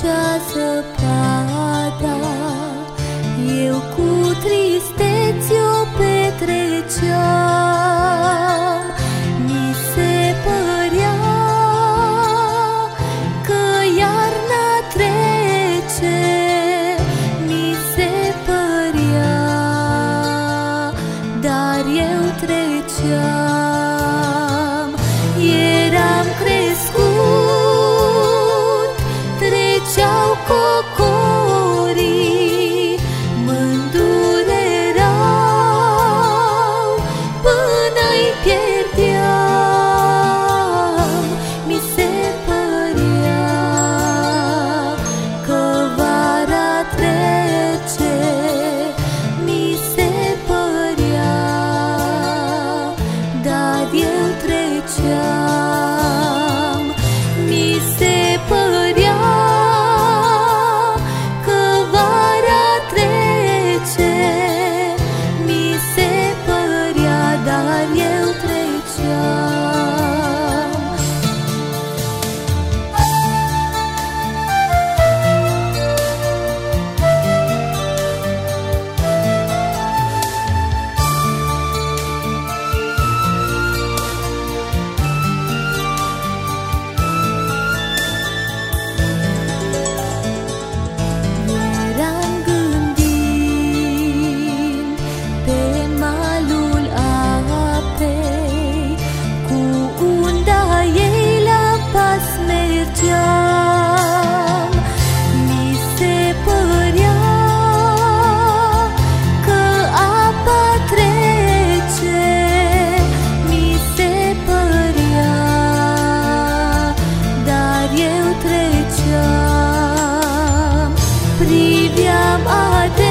trecea zăpada Eu cu tristeți o petreceam. Mi se părea că iarna trece. Mi se părea, dar eu treceam părea, dar eu treceam ीड्या आ